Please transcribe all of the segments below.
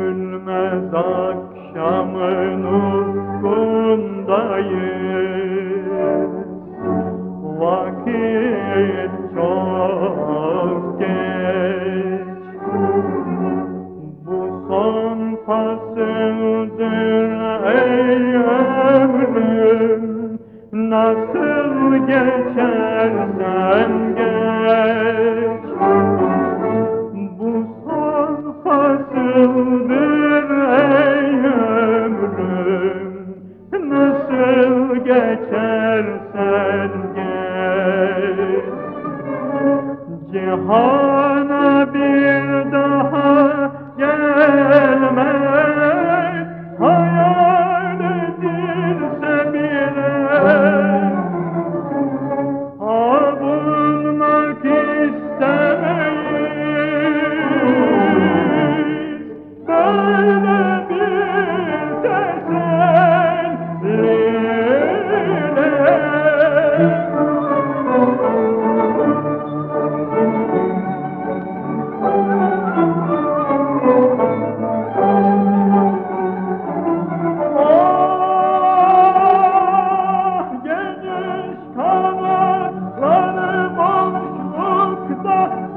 Sönmez akşamın ufkundayız. Vakit çok geç. Bu son fasıldır ey ömrüm. Nasıl geçersen geç Jehovah.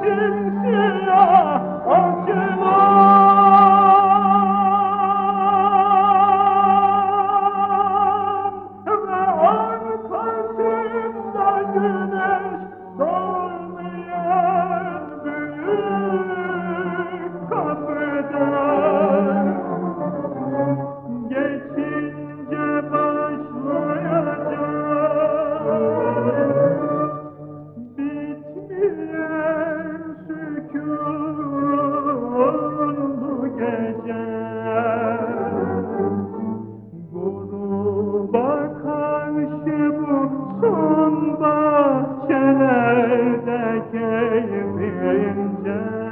人生。Yeah.